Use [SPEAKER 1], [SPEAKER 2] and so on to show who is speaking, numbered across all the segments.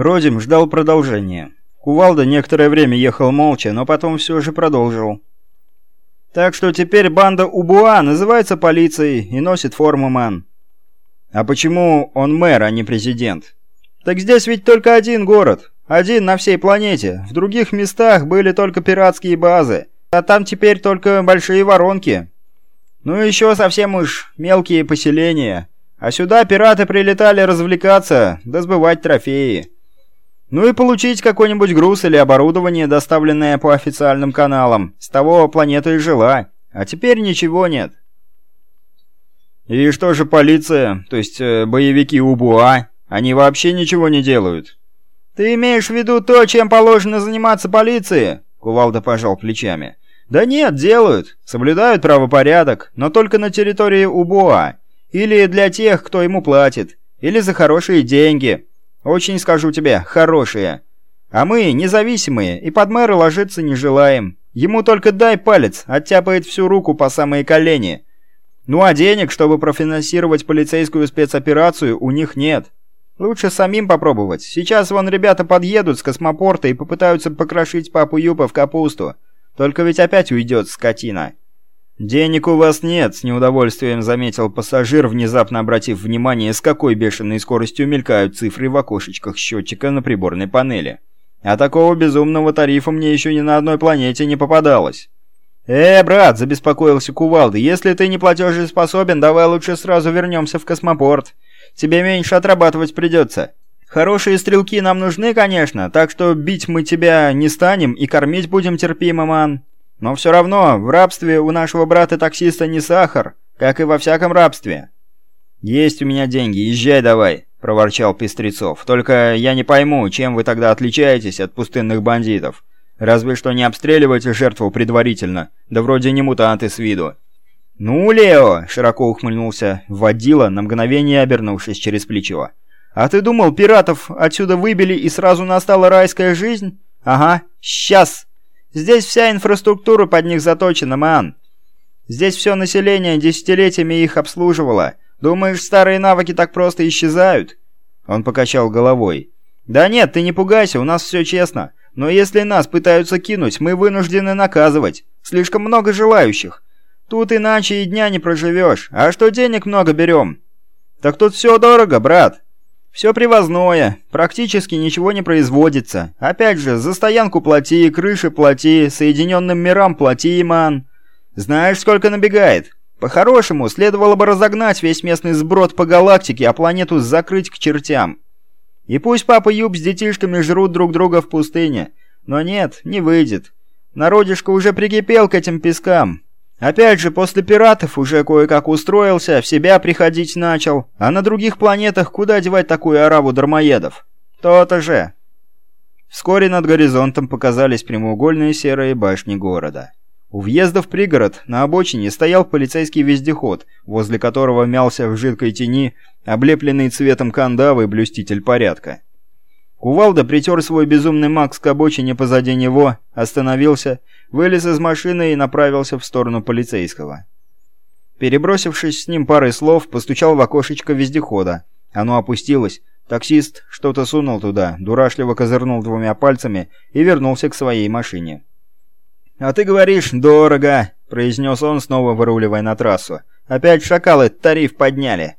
[SPEAKER 1] Родим ждал продолжения. Кувалда некоторое время ехал молча, но потом все же продолжил. Так что теперь банда Убуа называется полицией и носит форму ман. А почему он мэр, а не президент? Так здесь ведь только один город. Один на всей планете. В других местах были только пиратские базы. А там теперь только большие воронки. Ну и еще совсем уж мелкие поселения. А сюда пираты прилетали развлекаться, да сбывать трофеи. Ну и получить какой-нибудь груз или оборудование, доставленное по официальным каналам. С того планета и жила. А теперь ничего нет. И что же полиция, то есть э, боевики УБУА, они вообще ничего не делают? Ты имеешь в виду то, чем положено заниматься полиции? Кувалда пожал плечами. Да нет, делают. Соблюдают правопорядок, но только на территории УБУА. Или для тех, кто ему платит. Или за хорошие деньги. Очень, скажу тебе, хорошие. А мы независимые и под мэра ложиться не желаем. Ему только дай палец, оттяпает всю руку по самые колени. Ну а денег, чтобы профинансировать полицейскую спецоперацию, у них нет. Лучше самим попробовать. Сейчас вон ребята подъедут с космопорта и попытаются покрошить папу Юпа в капусту. Только ведь опять уйдет скотина. «Денег у вас нет», — с неудовольствием заметил пассажир, внезапно обратив внимание, с какой бешеной скоростью мелькают цифры в окошечках счетчика на приборной панели. «А такого безумного тарифа мне еще ни на одной планете не попадалось». «Э, брат», — забеспокоился Кувалда, — «если ты не платежеспособен, давай лучше сразу вернемся в космопорт. Тебе меньше отрабатывать придется. Хорошие стрелки нам нужны, конечно, так что бить мы тебя не станем и кормить будем терпимо, ман». Но все равно, в рабстве у нашего брата-таксиста не сахар, как и во всяком рабстве. «Есть у меня деньги, езжай давай», — проворчал Пестрецов. «Только я не пойму, чем вы тогда отличаетесь от пустынных бандитов. Разве что не обстреливаете жертву предварительно, да вроде не мутанты с виду». «Ну, Лео!» — широко ухмыльнулся водила, на мгновение обернувшись через плечо. «А ты думал, пиратов отсюда выбили и сразу настала райская жизнь? Ага, сейчас!» Здесь вся инфраструктура под них заточена, ман. Здесь все население десятилетиями их обслуживало. Думаешь, старые навыки так просто исчезают?» Он покачал головой. «Да нет, ты не пугайся, у нас все честно. Но если нас пытаются кинуть, мы вынуждены наказывать. Слишком много желающих. Тут иначе и дня не проживешь. А что денег много берем?» «Так тут все дорого, брат. Все привозное, практически ничего не производится. Опять же, за стоянку плати, крыши плати, соединенным мирам плати, ман. Знаешь, сколько набегает? По-хорошему, следовало бы разогнать весь местный сброд по галактике, а планету закрыть к чертям. И пусть папа Юб с детишками жрут друг друга в пустыне. Но нет, не выйдет. Народишко уже прикипел к этим пескам. Опять же, после пиратов уже кое-как устроился, в себя приходить начал. А на других планетах куда девать такую ораву дармоедов? То-то же. Вскоре над горизонтом показались прямоугольные серые башни города. У въезда в пригород на обочине стоял полицейский вездеход, возле которого мялся в жидкой тени облепленный цветом кандавы блюститель порядка. Кувалда притер свой безумный Макс к обочине позади него, остановился вылез из машины и направился в сторону полицейского. Перебросившись с ним парой слов, постучал в окошечко вездехода. Оно опустилось. Таксист что-то сунул туда, дурашливо козырнул двумя пальцами и вернулся к своей машине. «А ты говоришь, дорого!» — произнес он, снова выруливая на трассу. «Опять шакалы тариф подняли!»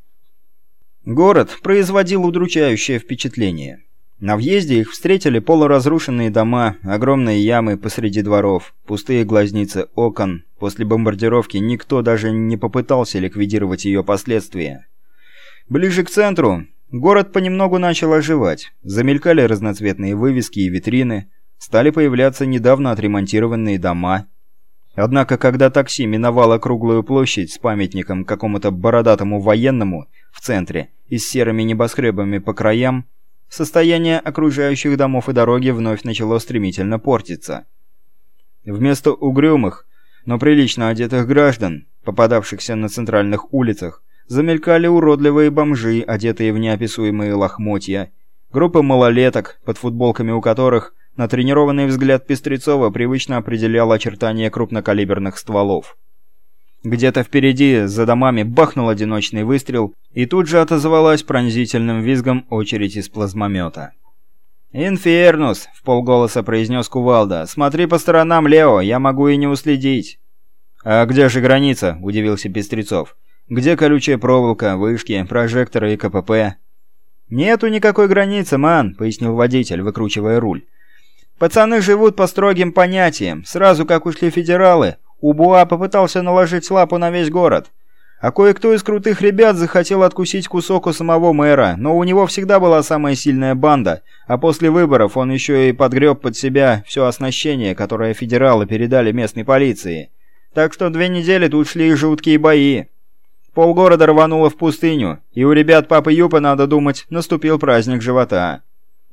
[SPEAKER 1] Город производил удручающее впечатление. На въезде их встретили полуразрушенные дома, огромные ямы посреди дворов, пустые глазницы окон. После бомбардировки никто даже не попытался ликвидировать ее последствия. Ближе к центру город понемногу начал оживать. Замелькали разноцветные вывески и витрины, стали появляться недавно отремонтированные дома. Однако, когда такси миновало круглую площадь с памятником какому-то бородатому военному в центре и с серыми небоскребами по краям, состояние окружающих домов и дороги вновь начало стремительно портиться. Вместо угрюмых, но прилично одетых граждан, попадавшихся на центральных улицах, замелькали уродливые бомжи, одетые в неописуемые лохмотья, группа малолеток, под футболками у которых на тренированный взгляд Пестрецова привычно определял очертания крупнокалиберных стволов. Где-то впереди, за домами, бахнул одиночный выстрел, и тут же отозвалась пронзительным визгом очередь из плазмомета. «Инфернус!» — в полголоса произнес Кувалда. «Смотри по сторонам, Лео, я могу и не уследить». «А где же граница?» — удивился Пестрецов. «Где колючая проволока, вышки, прожекторы и КПП?» «Нету никакой границы, ман», — пояснил водитель, выкручивая руль. «Пацаны живут по строгим понятиям. Сразу как ушли федералы, Убуа попытался наложить лапу на весь город. А кое-кто из крутых ребят захотел откусить кусок у самого мэра, но у него всегда была самая сильная банда, а после выборов он еще и подгреб под себя все оснащение, которое федералы передали местной полиции. Так что две недели тут шли жуткие бои. Полгорода рвануло в пустыню, и у ребят папы Юпа, надо думать, наступил праздник живота.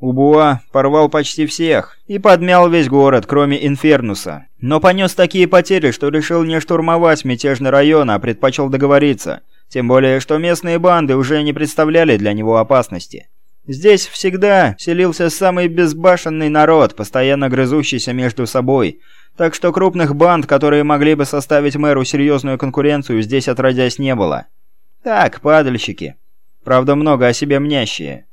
[SPEAKER 1] Убуа порвал почти всех и подмял весь город, кроме Инфернуса. Но понес такие потери, что решил не штурмовать мятежный район, а предпочел договориться. Тем более, что местные банды уже не представляли для него опасности. Здесь всегда селился самый безбашенный народ, постоянно грызущийся между собой. Так что крупных банд, которые могли бы составить мэру серьезную конкуренцию, здесь отродясь не было. Так, падальщики. Правда, много о себе мнящие.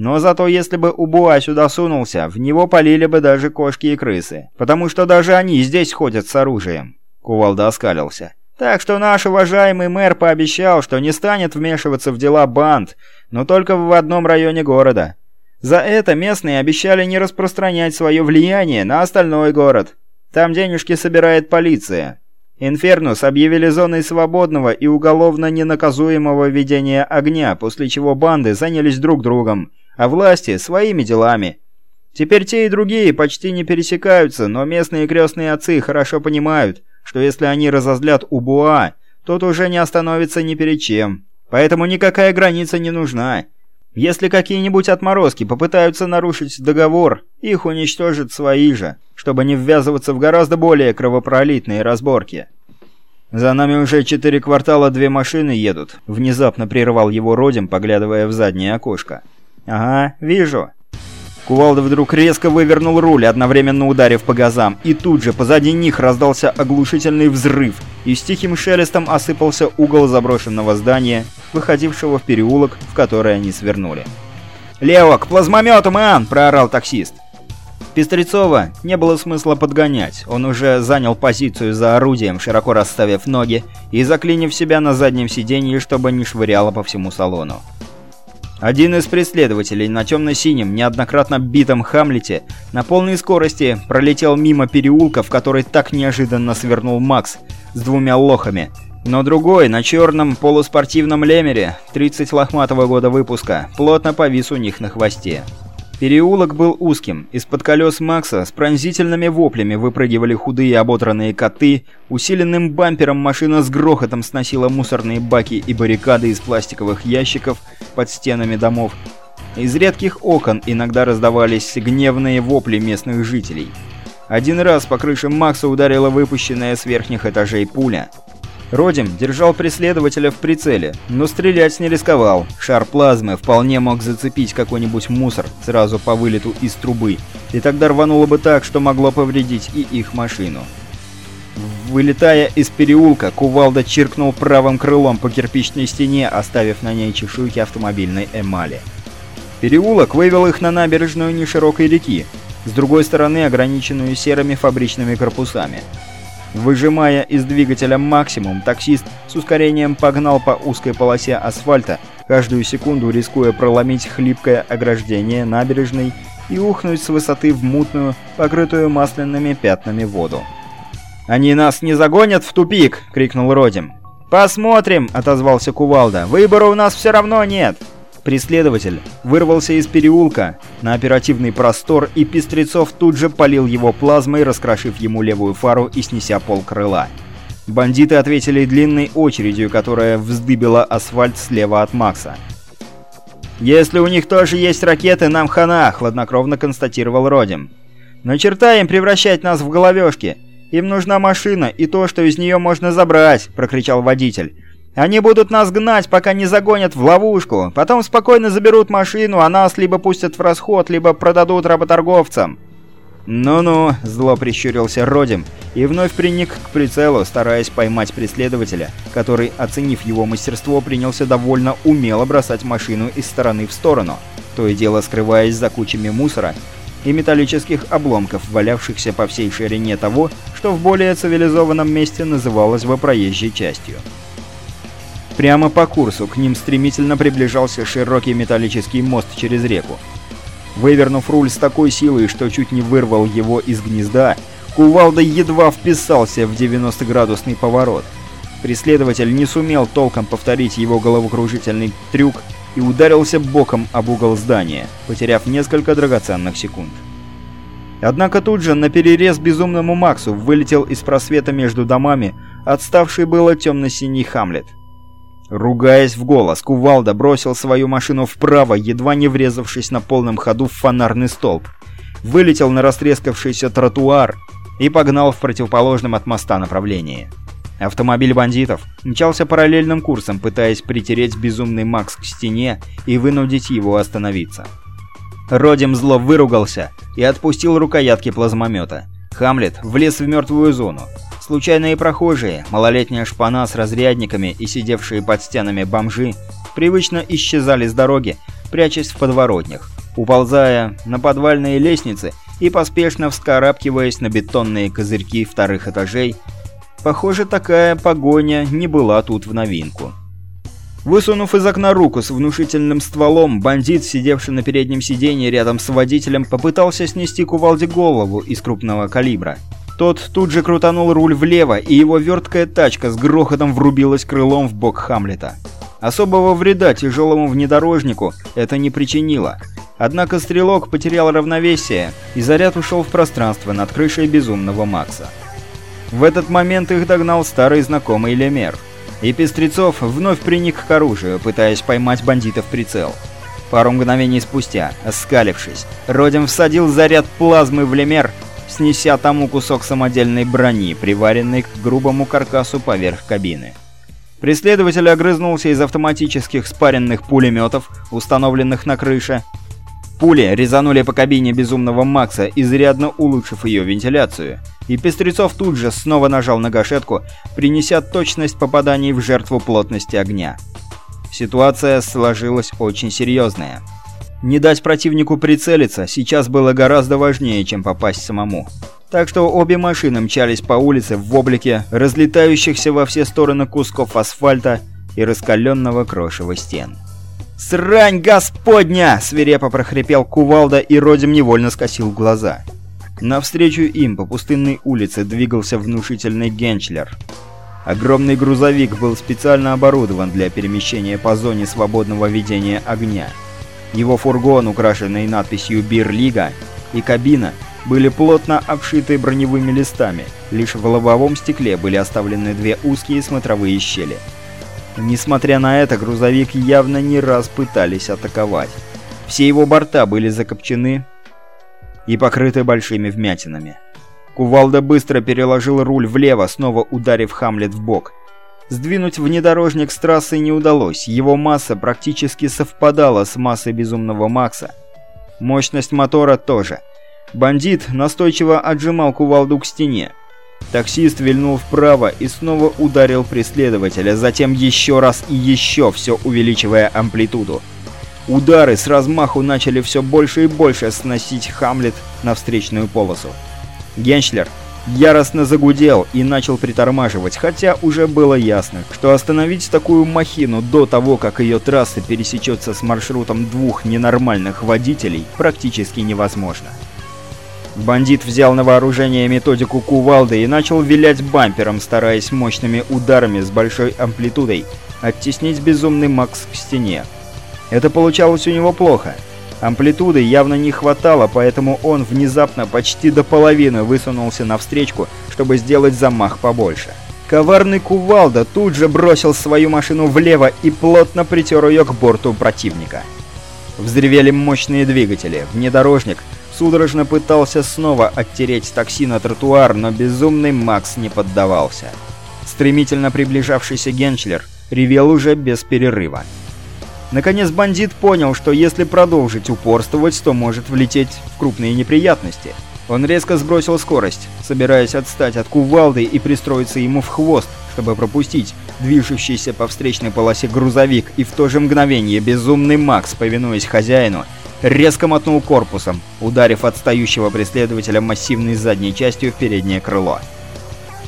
[SPEAKER 1] Но зато если бы Убуа сюда сунулся, в него полили бы даже кошки и крысы. Потому что даже они здесь ходят с оружием. Кувалда оскалился. Так что наш уважаемый мэр пообещал, что не станет вмешиваться в дела банд, но только в одном районе города. За это местные обещали не распространять свое влияние на остальной город. Там денежки собирает полиция. Инфернус объявили зоной свободного и уголовно ненаказуемого ведения огня, после чего банды занялись друг другом, а власти – своими делами. Теперь те и другие почти не пересекаются, но местные крестные отцы хорошо понимают, что если они разозлят Убуа, тот уже не остановится ни перед чем. Поэтому никакая граница не нужна. Если какие-нибудь отморозки попытаются нарушить договор, их уничтожат свои же, чтобы не ввязываться в гораздо более кровопролитные разборки. «За нами уже четыре квартала две машины едут», — внезапно прервал его Родим, поглядывая в заднее окошко. «Ага, вижу». Кувалда вдруг резко вывернул руль, одновременно ударив по газам, и тут же позади них раздался оглушительный взрыв, и с тихим шелестом осыпался угол заброшенного здания, выходившего в переулок, в который они свернули. «Лево, к плазмомету, ман!» – проорал таксист. Пестрецова не было смысла подгонять, он уже занял позицию за орудием, широко расставив ноги и заклинив себя на заднем сиденье, чтобы не швыряло по всему салону. Один из преследователей на темно-синем, неоднократно битом Хамлете на полной скорости пролетел мимо переулка, в который так неожиданно свернул Макс с двумя лохами. Но другой, на черном полуспортивном лемере, 30 лохматого года выпуска, плотно повис у них на хвосте. Переулок был узким. Из-под колес Макса с пронзительными воплями выпрыгивали худые ободранные коты, усиленным бампером машина с грохотом сносила мусорные баки и баррикады из пластиковых ящиков под стенами домов. Из редких окон иногда раздавались гневные вопли местных жителей. Один раз по крыше Макса ударила выпущенная с верхних этажей пуля. Родим держал преследователя в прицеле, но стрелять не рисковал. Шар плазмы вполне мог зацепить какой-нибудь мусор сразу по вылету из трубы, и тогда рвануло бы так, что могло повредить и их машину. Вылетая из переулка, Кувалда чиркнул правым крылом по кирпичной стене, оставив на ней чешуйки автомобильной эмали. Переулок вывел их на набережную неширокой реки, с другой стороны ограниченную серыми фабричными корпусами. Выжимая из двигателя максимум, таксист с ускорением погнал по узкой полосе асфальта, каждую секунду рискуя проломить хлипкое ограждение набережной и ухнуть с высоты в мутную, покрытую масляными пятнами воду. «Они нас не загонят в тупик!» — крикнул Родим. «Посмотрим!» — отозвался Кувалда. «Выбора у нас все равно нет!» Преследователь вырвался из переулка на оперативный простор, и Пестрецов тут же полил его плазмой, раскрошив ему левую фару и снеся пол крыла. Бандиты ответили длинной очередью, которая вздыбила асфальт слева от Макса. «Если у них тоже есть ракеты, нам хана», — хладнокровно констатировал Родим. «Но черта им превращать нас в головешки. Им нужна машина и то, что из нее можно забрать», — прокричал водитель. Они будут нас гнать, пока не загонят в ловушку. Потом спокойно заберут машину, а нас либо пустят в расход, либо продадут работорговцам». «Ну-ну», — зло прищурился Родим и вновь приник к прицелу, стараясь поймать преследователя, который, оценив его мастерство, принялся довольно умело бросать машину из стороны в сторону, то и дело скрываясь за кучами мусора и металлических обломков, валявшихся по всей ширине того, что в более цивилизованном месте называлось бы проезжей частью. Прямо по курсу к ним стремительно приближался широкий металлический мост через реку. Вывернув руль с такой силой, что чуть не вырвал его из гнезда, Кувалда едва вписался в 90-градусный поворот. Преследователь не сумел толком повторить его головокружительный трюк и ударился боком об угол здания, потеряв несколько драгоценных секунд. Однако тут же на перерез безумному Максу вылетел из просвета между домами отставший было темно-синий Хамлет. Ругаясь в голос, Кувалда бросил свою машину вправо, едва не врезавшись на полном ходу в фонарный столб. Вылетел на растрескавшийся тротуар и погнал в противоположном от моста направлении. Автомобиль бандитов мчался параллельным курсом, пытаясь притереть безумный Макс к стене и вынудить его остановиться. Родим зло выругался и отпустил рукоятки плазмомета. Хамлет влез в мертвую зону. Случайные прохожие, малолетняя шпана с разрядниками и сидевшие под стенами бомжи привычно исчезали с дороги, прячась в подворотнях, уползая на подвальные лестницы и поспешно вскарабкиваясь на бетонные козырьки вторых этажей. Похоже, такая погоня не была тут в новинку. Высунув из окна руку с внушительным стволом, бандит, сидевший на переднем сиденье рядом с водителем, попытался снести кувалде голову из крупного калибра. Тот тут же крутанул руль влево, и его верткая тачка с грохотом врубилась крылом в бок Хамлета. Особого вреда тяжелому внедорожнику это не причинило. Однако стрелок потерял равновесие, и заряд ушел в пространство над крышей безумного Макса. В этот момент их догнал старый знакомый Лемер. И Пестрецов вновь приник к оружию, пытаясь поймать бандитов в прицел. Пару мгновений спустя, оскалившись, Родим всадил заряд плазмы в Лемер снеся тому кусок самодельной брони, приваренный к грубому каркасу поверх кабины. Преследователь огрызнулся из автоматических спаренных пулеметов, установленных на крыше. Пули резанули по кабине безумного Макса, изрядно улучшив ее вентиляцию, и Пестрецов тут же снова нажал на гашетку, принеся точность попаданий в жертву плотности огня. Ситуация сложилась очень серьезная. Не дать противнику прицелиться сейчас было гораздо важнее, чем попасть самому. Так что обе машины мчались по улице в облике разлетающихся во все стороны кусков асфальта и раскаленного крошева стен. «Срань господня!» — свирепо прохрипел кувалда, и Родим невольно скосил глаза. Навстречу им по пустынной улице двигался внушительный генчлер. Огромный грузовик был специально оборудован для перемещения по зоне свободного ведения огня. Его фургон, украшенный надписью «Бирлига», и кабина были плотно обшиты броневыми листами, лишь в лобовом стекле были оставлены две узкие смотровые щели. Несмотря на это, грузовик явно не раз пытались атаковать. Все его борта были закопчены и покрыты большими вмятинами. Кувалда быстро переложил руль влево, снова ударив Хамлет в бок. Сдвинуть внедорожник с трассы не удалось, его масса практически совпадала с массой безумного Макса. Мощность мотора тоже. Бандит настойчиво отжимал кувалду к стене. Таксист вильнул вправо и снова ударил преследователя, затем еще раз и еще, все увеличивая амплитуду. Удары с размаху начали все больше и больше сносить Хамлет на встречную полосу. Геншлер яростно загудел и начал притормаживать, хотя уже было ясно, что остановить такую махину до того, как ее трасса пересечется с маршрутом двух ненормальных водителей, практически невозможно. Бандит взял на вооружение методику кувалды и начал вилять бампером, стараясь мощными ударами с большой амплитудой оттеснить безумный Макс к стене. Это получалось у него плохо — Амплитуды явно не хватало, поэтому он внезапно почти до половины высунулся навстречку, чтобы сделать замах побольше. Коварный кувалда тут же бросил свою машину влево и плотно притер ее к борту противника. Взревели мощные двигатели. Внедорожник судорожно пытался снова оттереть такси на тротуар, но безумный Макс не поддавался. Стремительно приближавшийся Генчлер ревел уже без перерыва. Наконец бандит понял, что если продолжить упорствовать, то может влететь в крупные неприятности. Он резко сбросил скорость, собираясь отстать от кувалды и пристроиться ему в хвост, чтобы пропустить движущийся по встречной полосе грузовик, и в то же мгновение безумный Макс, повинуясь хозяину, резко мотнул корпусом, ударив отстающего преследователя массивной задней частью в переднее крыло.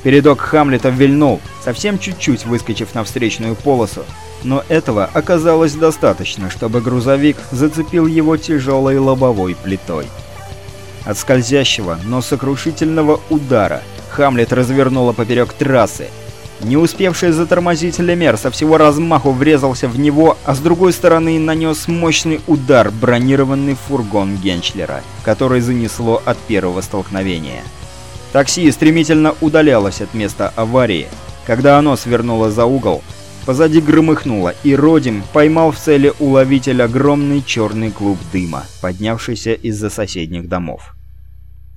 [SPEAKER 1] Передок Хамлета вильнул, совсем чуть-чуть выскочив на встречную полосу, но этого оказалось достаточно, чтобы грузовик зацепил его тяжелой лобовой плитой. От скользящего, но сокрушительного удара Хамлет развернуло поперек трассы. Не успевший затормозить Лемер со всего размаху врезался в него, а с другой стороны нанес мощный удар бронированный фургон Генчлера, который занесло от первого столкновения. Такси стремительно удалялось от места аварии. Когда оно свернуло за угол, позади громыхнуло, и Родим поймал в цели уловитель огромный черный клуб дыма, поднявшийся из-за соседних домов.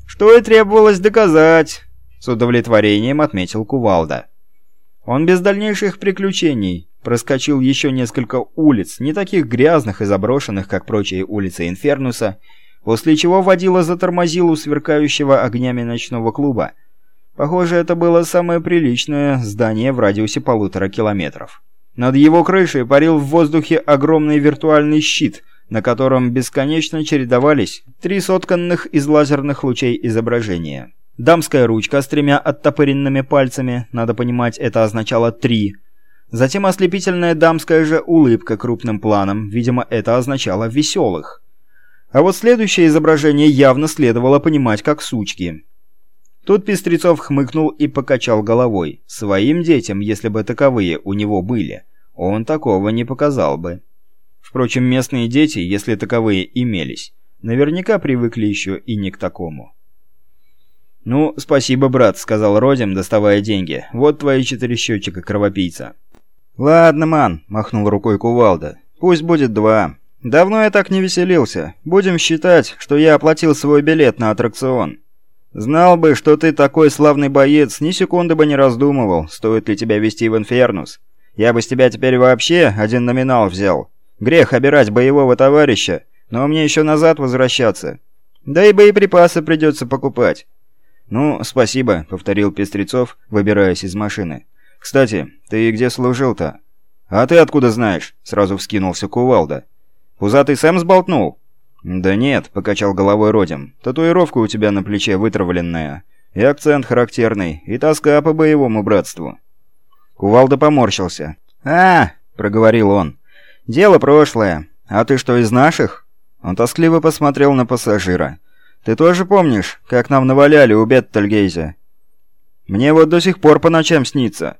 [SPEAKER 1] «Что и требовалось доказать», — с удовлетворением отметил Кувалда. Он без дальнейших приключений проскочил еще несколько улиц, не таких грязных и заброшенных, как прочие улицы Инфернуса, после чего водила затормозил у сверкающего огнями ночного клуба. Похоже, это было самое приличное здание в радиусе полутора километров. Над его крышей парил в воздухе огромный виртуальный щит, на котором бесконечно чередовались три сотканных из лазерных лучей изображения. Дамская ручка с тремя оттопыренными пальцами, надо понимать, это означало «три». Затем ослепительная дамская же улыбка крупным планом, видимо, это означало «веселых». А вот следующее изображение явно следовало понимать как сучки. Тут Пестрецов хмыкнул и покачал головой. Своим детям, если бы таковые у него были, он такого не показал бы. Впрочем, местные дети, если таковые имелись, наверняка привыкли еще и не к такому. «Ну, спасибо, брат», — сказал Родим, доставая деньги. «Вот твои четыре счетчика, кровопийца». «Ладно, ман», — махнул рукой Кувалда. «Пусть будет два. Давно я так не веселился. Будем считать, что я оплатил свой билет на аттракцион. Знал бы, что ты такой славный боец, ни секунды бы не раздумывал, стоит ли тебя вести в Инфернус. Я бы с тебя теперь вообще один номинал взял. Грех обирать боевого товарища, но мне еще назад возвращаться. Да и боеприпасы придется покупать». «Ну, спасибо», — повторил Пестрецов, выбираясь из машины. «Кстати, ты где служил-то?» «А ты откуда знаешь?» — сразу вскинулся Кувалда. Пузатый Сэм сболтнул?» «Да нет», — покачал головой Родим. «Татуировка у тебя на плече вытравленная. И акцент характерный, и тоска по боевому братству». Кувалда поморщился. «А!» — проговорил он. «Дело прошлое. А ты что, из наших?» Он тоскливо посмотрел на пассажира. «Ты тоже помнишь, как нам наваляли у Беттельгейзе?» «Мне вот до сих пор по ночам снится.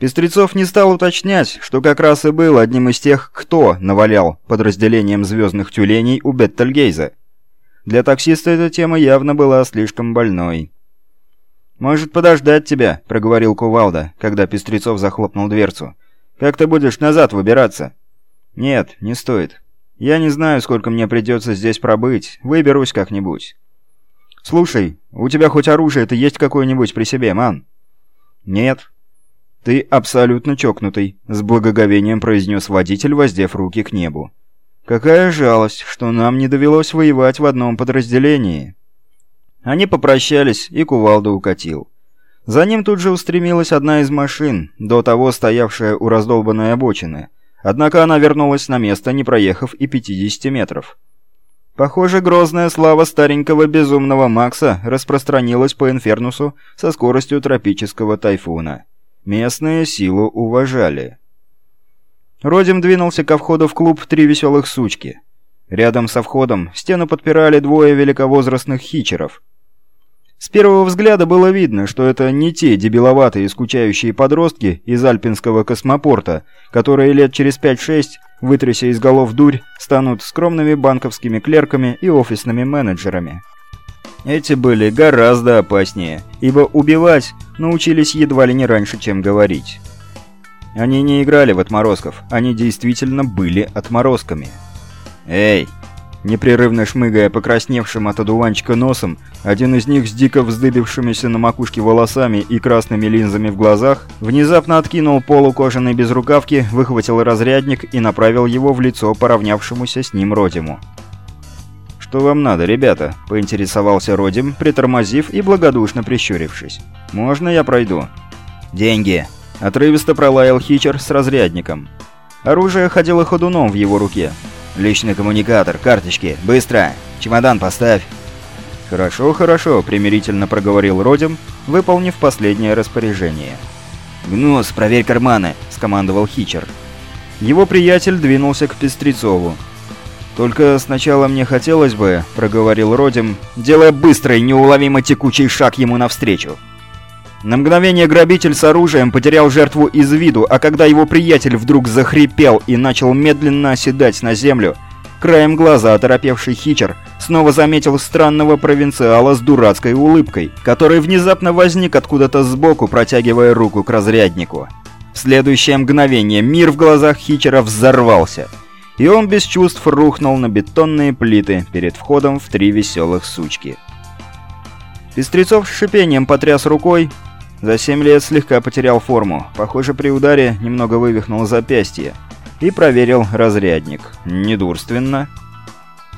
[SPEAKER 1] Пестрецов не стал уточнять, что как раз и был одним из тех, кто навалял подразделением звездных тюленей у Беттельгейза. Для таксиста эта тема явно была слишком больной. «Может, подождать тебя?» — проговорил Кувалда, когда Пестрецов захлопнул дверцу. «Как ты будешь назад выбираться?» «Нет, не стоит. Я не знаю, сколько мне придется здесь пробыть. Выберусь как-нибудь». «Слушай, у тебя хоть оружие-то есть какое-нибудь при себе, ман?» «Нет», «Ты абсолютно чокнутый», — с благоговением произнес водитель, воздев руки к небу. «Какая жалость, что нам не довелось воевать в одном подразделении». Они попрощались, и кувалда укатил. За ним тут же устремилась одна из машин, до того стоявшая у раздолбанной обочины. Однако она вернулась на место, не проехав и 50 метров. Похоже, грозная слава старенького безумного Макса распространилась по Инфернусу со скоростью тропического тайфуна. Местные силу уважали. Родим двинулся ко входу в клуб «Три веселых сучки». Рядом со входом стену подпирали двое великовозрастных хичеров. С первого взгляда было видно, что это не те дебиловатые скучающие подростки из альпинского космопорта, которые лет через 5-6, вытряся из голов дурь, станут скромными банковскими клерками и офисными менеджерами. Эти были гораздо опаснее, ибо убивать научились едва ли не раньше, чем говорить. Они не играли в отморозков, они действительно были отморозками. «Эй!» Непрерывно шмыгая покрасневшим от одуванчика носом, один из них с дико вздыбившимися на макушке волосами и красными линзами в глазах, внезапно откинул полу кожаной безрукавки, выхватил разрядник и направил его в лицо поравнявшемуся с ним Родиму. «Что вам надо, ребята?» – поинтересовался Родим, притормозив и благодушно прищурившись. «Можно я пройду?» «Деньги!» – отрывисто пролаял Хичер с разрядником. Оружие ходило ходуном в его руке.
[SPEAKER 2] «Личный коммуникатор, карточки, быстро! Чемодан поставь!»
[SPEAKER 1] «Хорошо, хорошо», — примирительно проговорил Родим, выполнив последнее распоряжение.
[SPEAKER 2] «Гнус, проверь карманы», — скомандовал Хичер.
[SPEAKER 1] Его приятель двинулся к Пестрецову. «Только сначала мне хотелось бы», — проговорил Родим, делая быстрый, неуловимо текучий шаг ему навстречу. На мгновение грабитель с оружием потерял жертву из виду, а когда его приятель вдруг захрипел и начал медленно оседать на землю, краем глаза оторопевший Хичер снова заметил странного провинциала с дурацкой улыбкой, который внезапно возник откуда-то сбоку, протягивая руку к разряднику. В следующее мгновение мир в глазах Хичера взорвался, и он без чувств рухнул на бетонные плиты перед входом в три веселых сучки. Пестрецов с шипением потряс рукой, за семь лет слегка потерял форму, похоже, при ударе немного вывихнул запястье, и проверил разрядник. Недурственно.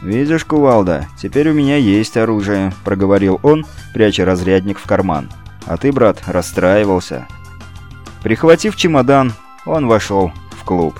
[SPEAKER 1] «Видишь, кувалда, теперь у меня есть оружие», — проговорил он, пряча разрядник в карман. «А ты, брат, расстраивался». Прихватив чемодан, он вошел в клуб.